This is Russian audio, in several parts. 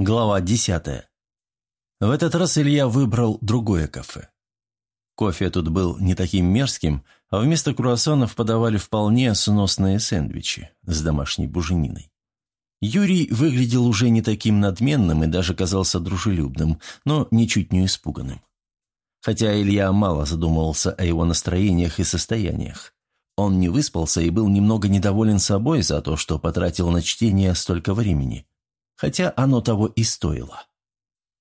Глава десятая. В этот раз Илья выбрал другое кафе. Кофе тут был не таким мерзким, а вместо круассанов подавали вполне сносные сэндвичи с домашней бужениной. Юрий выглядел уже не таким надменным и даже казался дружелюбным, но ничуть не испуганным. Хотя Илья мало задумывался о его настроениях и состояниях. Он не выспался и был немного недоволен собой за то, что потратил на чтение столько времени – хотя оно того и стоило.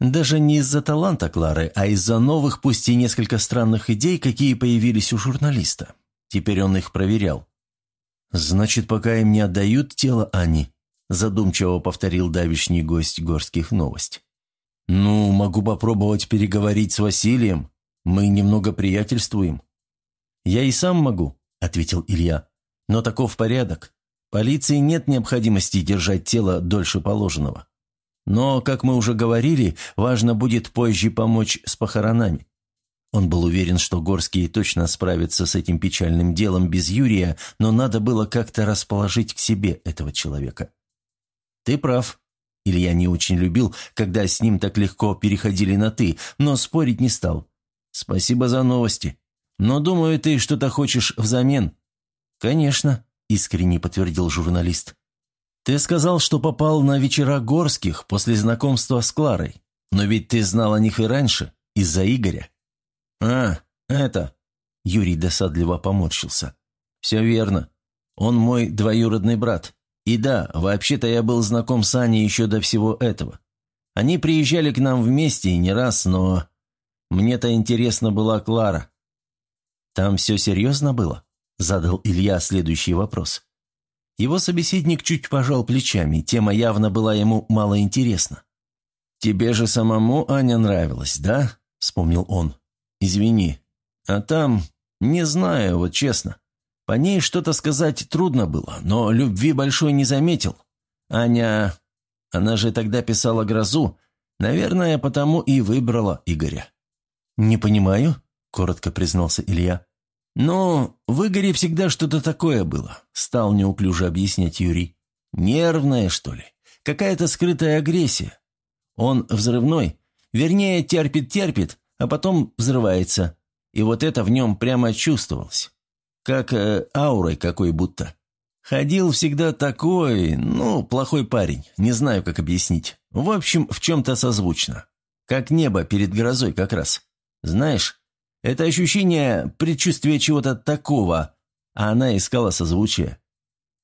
Даже не из-за таланта Клары, а из-за новых, пусть и несколько странных идей, какие появились у журналиста. Теперь он их проверял. «Значит, пока им не отдают тело Ани», задумчиво повторил давишний гость горских новость. «Ну, могу попробовать переговорить с Василием. Мы немного приятельствуем». «Я и сам могу», — ответил Илья. «Но таков порядок. Полиции нет необходимости держать тело дольше положенного. Но, как мы уже говорили, важно будет позже помочь с похоронами. Он был уверен, что Горские точно справятся с этим печальным делом без Юрия, но надо было как-то расположить к себе этого человека. «Ты прав». Илья не очень любил, когда с ним так легко переходили на «ты», но спорить не стал. «Спасибо за новости. Но, думаю, ты что-то хочешь взамен». «Конечно», – искренне подтвердил журналист. «Ты сказал, что попал на вечера Горских после знакомства с Кларой. Но ведь ты знал о них и раньше, из-за Игоря». «А, это...» – Юрий досадливо поморщился. «Все верно. Он мой двоюродный брат. И да, вообще-то я был знаком с Аней еще до всего этого. Они приезжали к нам вместе и не раз, но... Мне-то интересно была Клара». «Там все серьезно было?» – задал Илья следующий вопрос. Его собеседник чуть пожал плечами, тема явно была ему мало интересна. «Тебе же самому Аня нравилась, да?» – вспомнил он. «Извини. А там, не знаю, вот честно. По ней что-то сказать трудно было, но любви большой не заметил. Аня... Она же тогда писала «Грозу», наверное, потому и выбрала Игоря». «Не понимаю», – коротко признался Илья. «Ну, в Игоре всегда что-то такое было», — стал неуклюже объяснять Юрий. «Нервное, что ли? Какая-то скрытая агрессия. Он взрывной, вернее, терпит-терпит, а потом взрывается. И вот это в нем прямо чувствовалось. Как э, аурой какой будто. Ходил всегда такой, ну, плохой парень, не знаю, как объяснить. В общем, в чем-то созвучно. Как небо перед грозой как раз. Знаешь, это ощущение предчувствия чего-то такого, а она искала созвучие.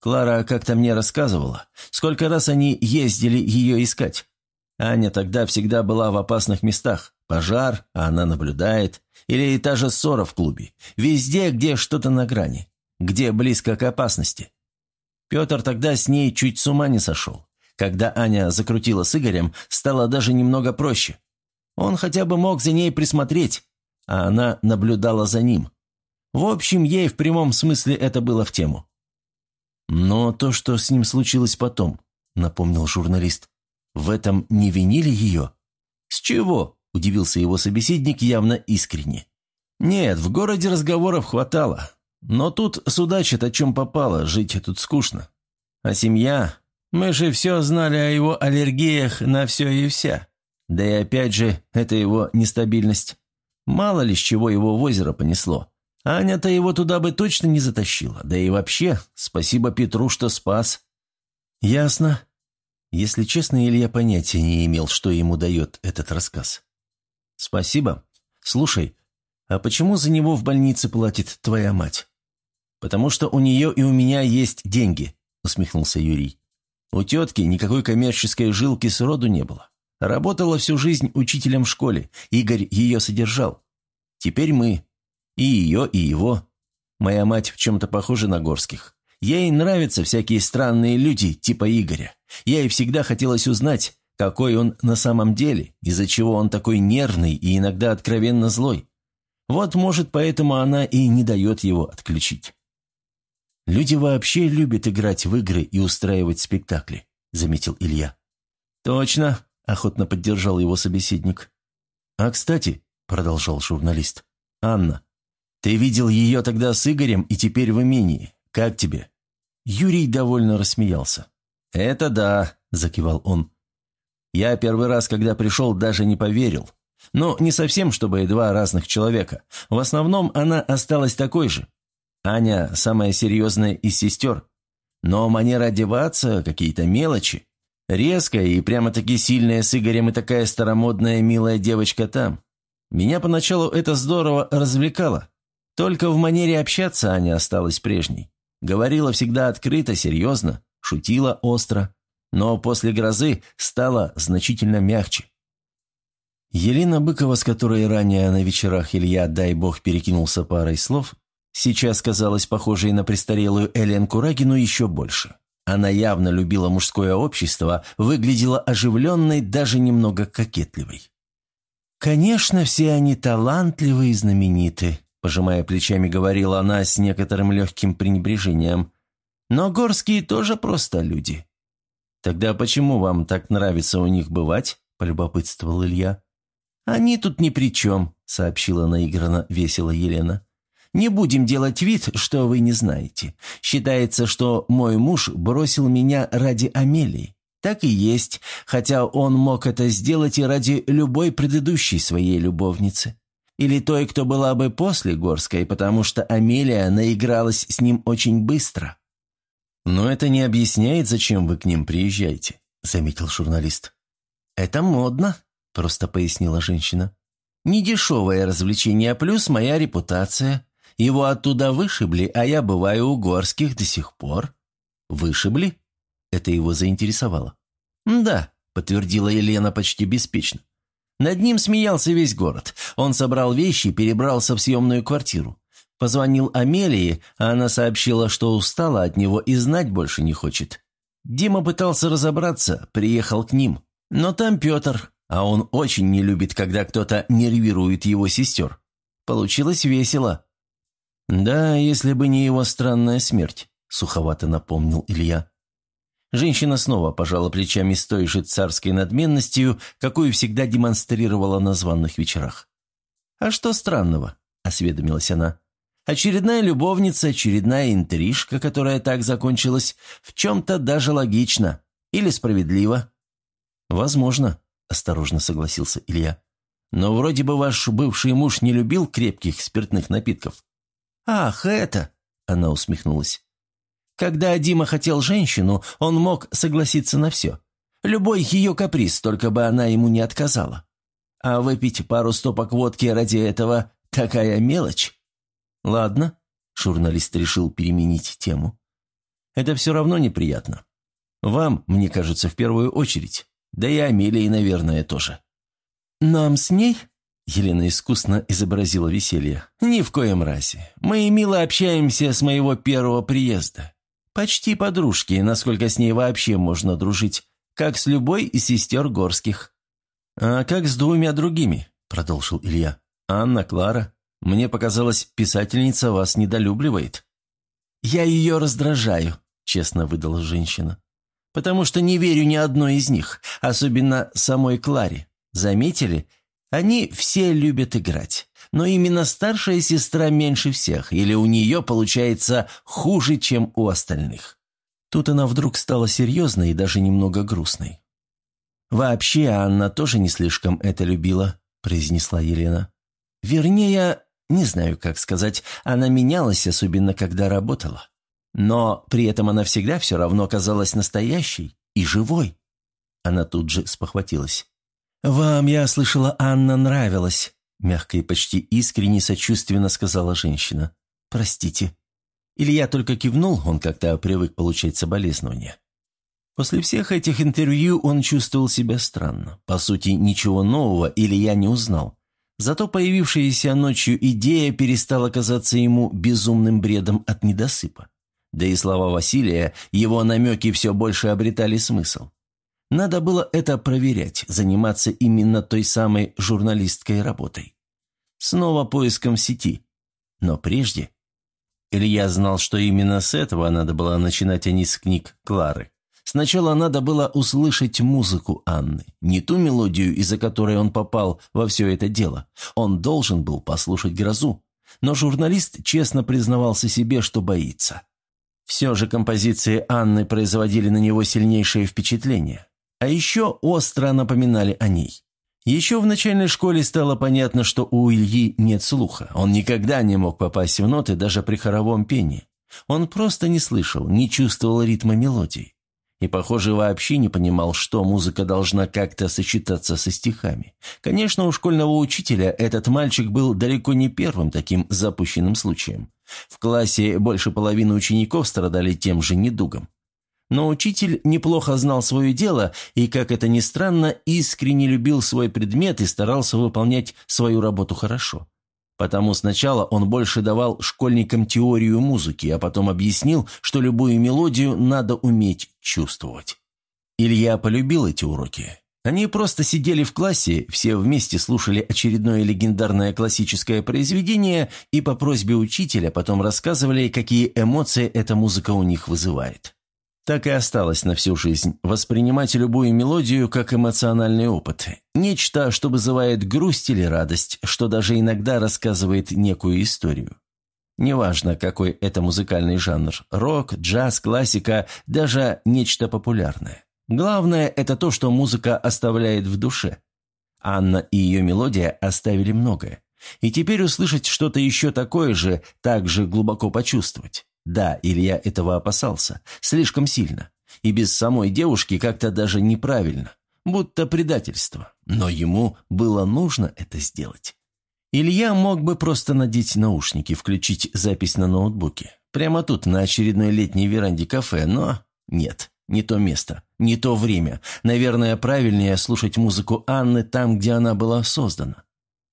Клара как-то мне рассказывала, сколько раз они ездили ее искать. Аня тогда всегда была в опасных местах. Пожар, а она наблюдает. Или та же ссора в клубе. Везде, где что-то на грани. Где близко к опасности. Петр тогда с ней чуть с ума не сошел. Когда Аня закрутила с Игорем, стало даже немного проще. Он хотя бы мог за ней присмотреть, а она наблюдала за ним. В общем, ей в прямом смысле это было в тему. «Но то, что с ним случилось потом», — напомнил журналист, — «в этом не винили ее?» «С чего?» — удивился его собеседник явно искренне. «Нет, в городе разговоров хватало. Но тут судачат, о чем попало, жить тут скучно. А семья? Мы же все знали о его аллергиях на все и вся. Да и опять же, это его нестабильность. Мало ли с чего его в озеро понесло. Аня-то его туда бы точно не затащила. Да и вообще, спасибо Петру, что спас. Ясно. Если честно, Илья понятия не имел, что ему дает этот рассказ. Спасибо. Слушай, а почему за него в больнице платит твоя мать? Потому что у нее и у меня есть деньги, усмехнулся Юрий. У тетки никакой коммерческой жилки сроду не было. Работала всю жизнь учителем в школе. Игорь ее содержал. Теперь мы. И ее, и его. Моя мать в чем-то похожа на Горских. Ей нравятся всякие странные люди, типа Игоря. Ей всегда хотелось узнать, какой он на самом деле, из-за чего он такой нервный и иногда откровенно злой. Вот, может, поэтому она и не дает его отключить. «Люди вообще любят играть в игры и устраивать спектакли», — заметил Илья. «Точно», охотно поддержал его собеседник. «А кстати», — продолжал журналист, — «Анна, ты видел ее тогда с Игорем и теперь в имении. Как тебе?» Юрий довольно рассмеялся. «Это да», — закивал он. Я первый раз, когда пришел, даже не поверил. Но не совсем, чтобы два разных человека. В основном она осталась такой же. Аня самая серьезная из сестер. Но манера одеваться, какие-то мелочи. Резкая и прямо-таки сильная с Игорем и такая старомодная милая девочка там. Меня поначалу это здорово развлекало. Только в манере общаться Аня осталась прежней. Говорила всегда открыто, серьезно, шутила остро. Но после грозы стала значительно мягче. Елена Быкова, с которой ранее на вечерах Илья, дай бог, перекинулся парой слов, сейчас казалась похожей на престарелую Элен Курагину еще больше. Она явно любила мужское общество, выглядела оживленной, даже немного кокетливой. «Конечно, все они талантливы и знамениты», – пожимая плечами, говорила она с некоторым легким пренебрежением. «Но горские тоже просто люди». «Тогда почему вам так нравится у них бывать?» – полюбопытствовал Илья. «Они тут ни при чем», – сообщила наигранно весело Елена. «Не будем делать вид, что вы не знаете. Считается, что мой муж бросил меня ради Амелии. Так и есть, хотя он мог это сделать и ради любой предыдущей своей любовницы. Или той, кто была бы после Горской, потому что Амелия наигралась с ним очень быстро». «Но это не объясняет, зачем вы к ним приезжаете», – заметил журналист. «Это модно», – просто пояснила женщина. «Недешевое развлечение, плюс моя репутация. Его оттуда вышибли, а я бываю у Горских до сих пор». «Вышибли?» Это его заинтересовало. «Да», – подтвердила Елена почти беспечно. Над ним смеялся весь город. Он собрал вещи и перебрался в съемную квартиру. Позвонил Амелии, а она сообщила, что устала от него и знать больше не хочет. Дима пытался разобраться, приехал к ним. Но там Петр, а он очень не любит, когда кто-то нервирует его сестер. Получилось весело. «Да, если бы не его странная смерть», — суховато напомнил Илья. Женщина снова пожала плечами с той же царской надменностью, какую всегда демонстрировала на званных вечерах. «А что странного?» – осведомилась она. «Очередная любовница, очередная интрижка, которая так закончилась, в чем-то даже логично или справедливо». «Возможно», – осторожно согласился Илья. «Но вроде бы ваш бывший муж не любил крепких спиртных напитков». «Ах, это!» – она усмехнулась. «Когда Дима хотел женщину, он мог согласиться на все. Любой ее каприз, только бы она ему не отказала. А выпить пару стопок водки ради этого – такая мелочь». «Ладно», – журналист решил переменить тему. «Это все равно неприятно. Вам, мне кажется, в первую очередь. Да и Амелии, наверное, тоже». «Нам с ней?» – Елена искусно изобразила веселье. «Ни в коем разе. Мы мило общаемся с моего первого приезда. Почти подружки, насколько с ней вообще можно дружить, как с любой из сестер Горских». «А как с двумя другими?» – продолжил Илья. «Анна, Клара. Мне показалось, писательница вас недолюбливает». «Я ее раздражаю», – честно выдала женщина потому что не верю ни одной из них, особенно самой Кларе. Заметили? Они все любят играть. Но именно старшая сестра меньше всех, или у нее получается хуже, чем у остальных. Тут она вдруг стала серьезной и даже немного грустной. «Вообще Анна тоже не слишком это любила», – произнесла Елена. «Вернее, не знаю, как сказать, она менялась, особенно когда работала. Но при этом она всегда все равно казалась настоящей и живой. Она тут же спохватилась. «Вам, я слышала, Анна нравилась», – мягко и почти искренне сочувственно сказала женщина. «Простите». Илья только кивнул, он как-то привык получать соболезнования. После всех этих интервью он чувствовал себя странно. По сути, ничего нового Илья не узнал. Зато появившаяся ночью идея перестала казаться ему безумным бредом от недосыпа. Да и слова Василия, его намеки все больше обретали смысл. Надо было это проверять, заниматься именно той самой журналистской работой. Снова поиском сети. Но прежде... Илья знал, что именно с этого надо было начинать, а не с книг Клары. Сначала надо было услышать музыку Анны, не ту мелодию, из-за которой он попал во все это дело. Он должен был послушать грозу. Но журналист честно признавался себе, что боится. Все же композиции Анны производили на него сильнейшее впечатление. А еще остро напоминали о ней. Еще в начальной школе стало понятно, что у Ильи нет слуха. Он никогда не мог попасть в ноты даже при хоровом пении. Он просто не слышал, не чувствовал ритма мелодий. И, похоже, вообще не понимал, что музыка должна как-то сочетаться со стихами. Конечно, у школьного учителя этот мальчик был далеко не первым таким запущенным случаем. В классе больше половины учеников страдали тем же недугом. Но учитель неплохо знал свое дело и, как это ни странно, искренне любил свой предмет и старался выполнять свою работу хорошо. Потому сначала он больше давал школьникам теорию музыки, а потом объяснил, что любую мелодию надо уметь чувствовать. Илья полюбил эти уроки. Они просто сидели в классе, все вместе слушали очередное легендарное классическое произведение и по просьбе учителя потом рассказывали, какие эмоции эта музыка у них вызывает так и осталось на всю жизнь – воспринимать любую мелодию как эмоциональный опыт. Нечто, что вызывает грусть или радость, что даже иногда рассказывает некую историю. Неважно, какой это музыкальный жанр – рок, джаз, классика, даже нечто популярное. Главное – это то, что музыка оставляет в душе. Анна и ее мелодия оставили многое. И теперь услышать что-то еще такое же, так же глубоко почувствовать. Да, Илья этого опасался. Слишком сильно. И без самой девушки как-то даже неправильно. Будто предательство. Но ему было нужно это сделать. Илья мог бы просто надеть наушники, включить запись на ноутбуке. Прямо тут, на очередной летней веранде кафе, но нет, не то место, не то время. Наверное, правильнее слушать музыку Анны там, где она была создана.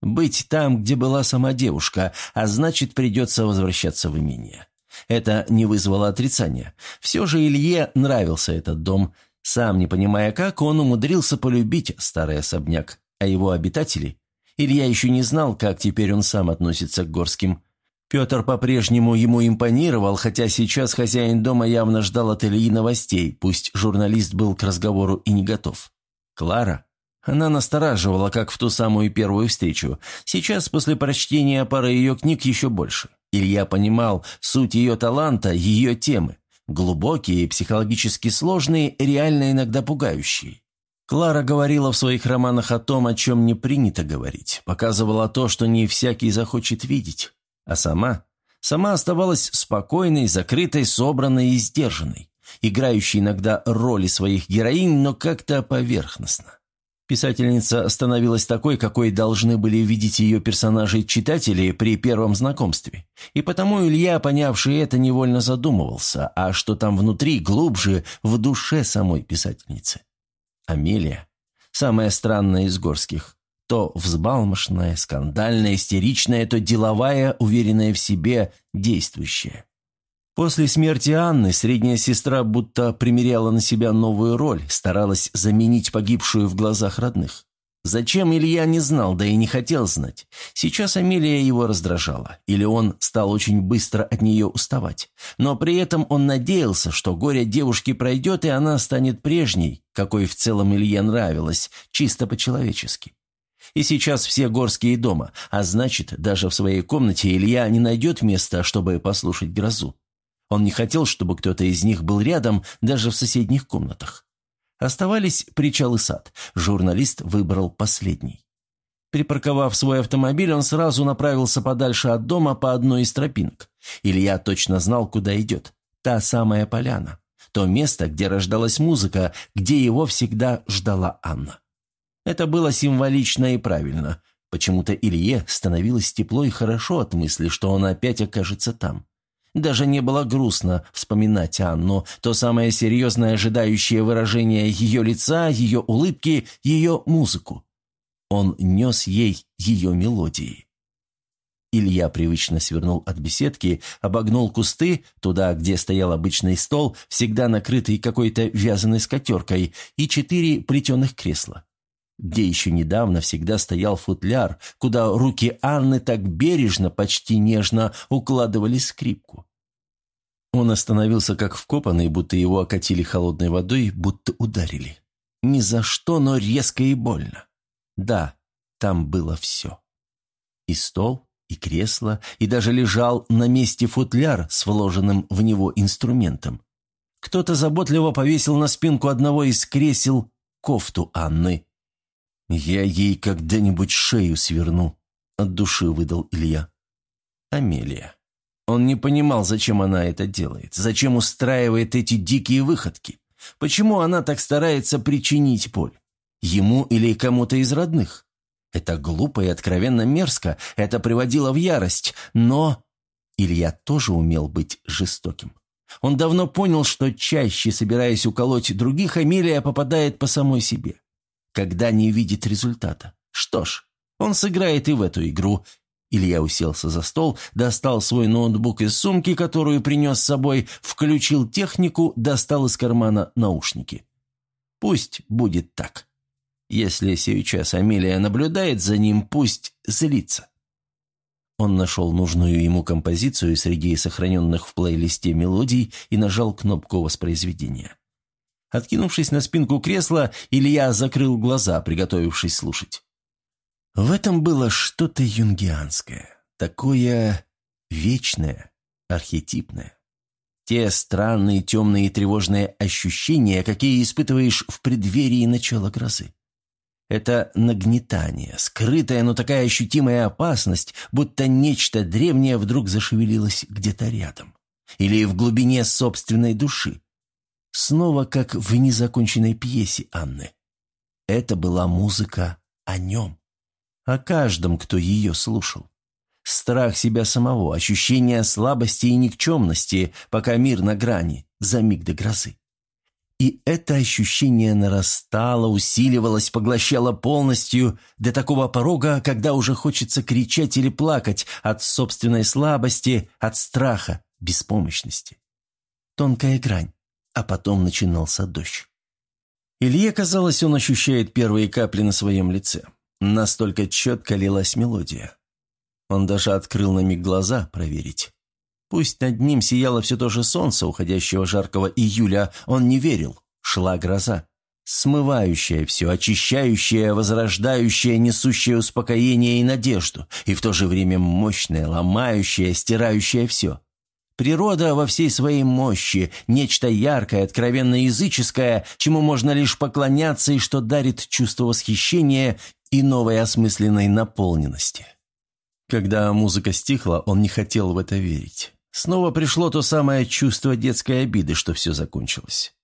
Быть там, где была сама девушка, а значит, придется возвращаться в имение. Это не вызвало отрицания. Все же Илье нравился этот дом. Сам не понимая как, он умудрился полюбить старый особняк. А его обитатели? Илья еще не знал, как теперь он сам относится к горским. Петр по-прежнему ему импонировал, хотя сейчас хозяин дома явно ждал от Ильи новостей, пусть журналист был к разговору и не готов. Клара? Она настораживала, как в ту самую первую встречу. Сейчас, после прочтения пары ее книг, еще больше. Илья понимал суть ее таланта, ее темы. Глубокие, психологически сложные, реально иногда пугающие. Клара говорила в своих романах о том, о чем не принято говорить, показывала то, что не всякий захочет видеть. А сама? Сама оставалась спокойной, закрытой, собранной и сдержанной, играющей иногда роли своих героинь, но как-то поверхностно. Писательница становилась такой, какой должны были видеть ее персонажи-читатели при первом знакомстве. И потому Илья, понявший это, невольно задумывался, а что там внутри, глубже, в душе самой писательницы. Амелия. Самая странная из горских. То взбалмошная, скандальная, истеричная, то деловая, уверенная в себе, действующая. После смерти Анны средняя сестра будто примеряла на себя новую роль, старалась заменить погибшую в глазах родных. Зачем Илья не знал, да и не хотел знать. Сейчас Амелия его раздражала, или он стал очень быстро от нее уставать. Но при этом он надеялся, что горе девушки пройдет, и она станет прежней, какой в целом Илье нравилась, чисто по-человечески. И сейчас все горские дома, а значит, даже в своей комнате Илья не найдет места, чтобы послушать грозу. Он не хотел, чтобы кто-то из них был рядом, даже в соседних комнатах. Оставались причал и сад. Журналист выбрал последний. Припарковав свой автомобиль, он сразу направился подальше от дома по одной из тропинок. Илья точно знал, куда идет. Та самая поляна. То место, где рождалась музыка, где его всегда ждала Анна. Это было символично и правильно. Почему-то Илье становилось тепло и хорошо от мысли, что он опять окажется там. Даже не было грустно вспоминать Анну, то самое серьезное ожидающее выражение ее лица, ее улыбки, ее музыку. Он нес ей ее мелодии. Илья привычно свернул от беседки, обогнул кусты, туда, где стоял обычный стол, всегда накрытый какой-то вязаной скатеркой, и четыре плетеных кресла где еще недавно всегда стоял футляр, куда руки Анны так бережно, почти нежно укладывали скрипку. Он остановился как вкопанный, будто его окатили холодной водой, будто ударили. Ни за что, но резко и больно. Да, там было все. И стол, и кресло, и даже лежал на месте футляр с вложенным в него инструментом. Кто-то заботливо повесил на спинку одного из кресел кофту Анны. «Я ей когда-нибудь шею сверну», — от души выдал Илья. Амелия. Он не понимал, зачем она это делает, зачем устраивает эти дикие выходки. Почему она так старается причинить боль? Ему или кому-то из родных? Это глупо и откровенно мерзко, это приводило в ярость, но... Илья тоже умел быть жестоким. Он давно понял, что чаще, собираясь уколоть других, Амелия попадает по самой себе. Когда не видит результата. Что ж, он сыграет и в эту игру, Илья уселся за стол, достал свой ноутбук из сумки, которую принес с собой, включил технику, достал из кармана наушники. Пусть будет так. Если сейчас Амелия наблюдает за ним, пусть злится. Он нашел нужную ему композицию среди сохраненных в плейлисте мелодий и нажал кнопку воспроизведения. Откинувшись на спинку кресла, Илья закрыл глаза, приготовившись слушать. В этом было что-то юнгианское, такое вечное, архетипное. Те странные, темные и тревожные ощущения, какие испытываешь в преддверии начала грозы. Это нагнетание, скрытая, но такая ощутимая опасность, будто нечто древнее вдруг зашевелилось где-то рядом. Или в глубине собственной души. Снова как в незаконченной пьесе Анны. Это была музыка о нем о каждом, кто ее слушал. Страх себя самого, ощущение слабости и никчемности, пока мир на грани, за миг до грозы. И это ощущение нарастало, усиливалось, поглощало полностью до такого порога, когда уже хочется кричать или плакать от собственной слабости, от страха, беспомощности. Тонкая грань, а потом начинался дождь. Илье казалось, он ощущает первые капли на своем лице. Настолько четко лилась мелодия. Он даже открыл на миг глаза проверить. Пусть над ним сияло все то же солнце уходящего жаркого июля, он не верил. Шла гроза. Смывающая все, очищающая, возрождающая, несущая успокоение и надежду, и в то же время мощная, ломающая, стирающая все. Природа во всей своей мощи, нечто яркое, откровенно языческое, чему можно лишь поклоняться и что дарит чувство восхищения и новой осмысленной наполненности. Когда музыка стихла, он не хотел в это верить. Снова пришло то самое чувство детской обиды, что все закончилось.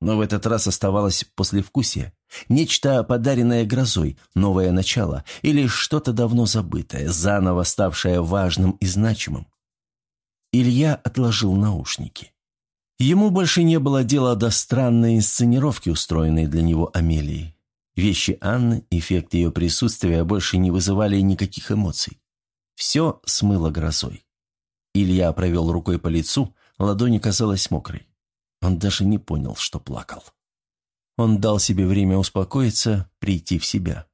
Но в этот раз оставалось послевкусие. Нечто, подаренное грозой, новое начало или что-то давно забытое, заново ставшее важным и значимым. Илья отложил наушники. Ему больше не было дела до странной инсценировки, устроенной для него Амелией. Вещи Анны, эффект ее присутствия больше не вызывали никаких эмоций. Все смыло грозой. Илья провел рукой по лицу, ладонь казалась мокрой. Он даже не понял, что плакал. Он дал себе время успокоиться, прийти в себя.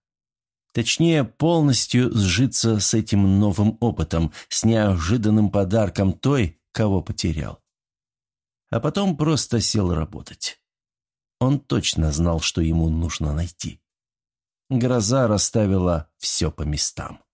Точнее, полностью сжиться с этим новым опытом, с неожиданным подарком той, кого потерял. А потом просто сел работать. Он точно знал, что ему нужно найти. Гроза расставила все по местам.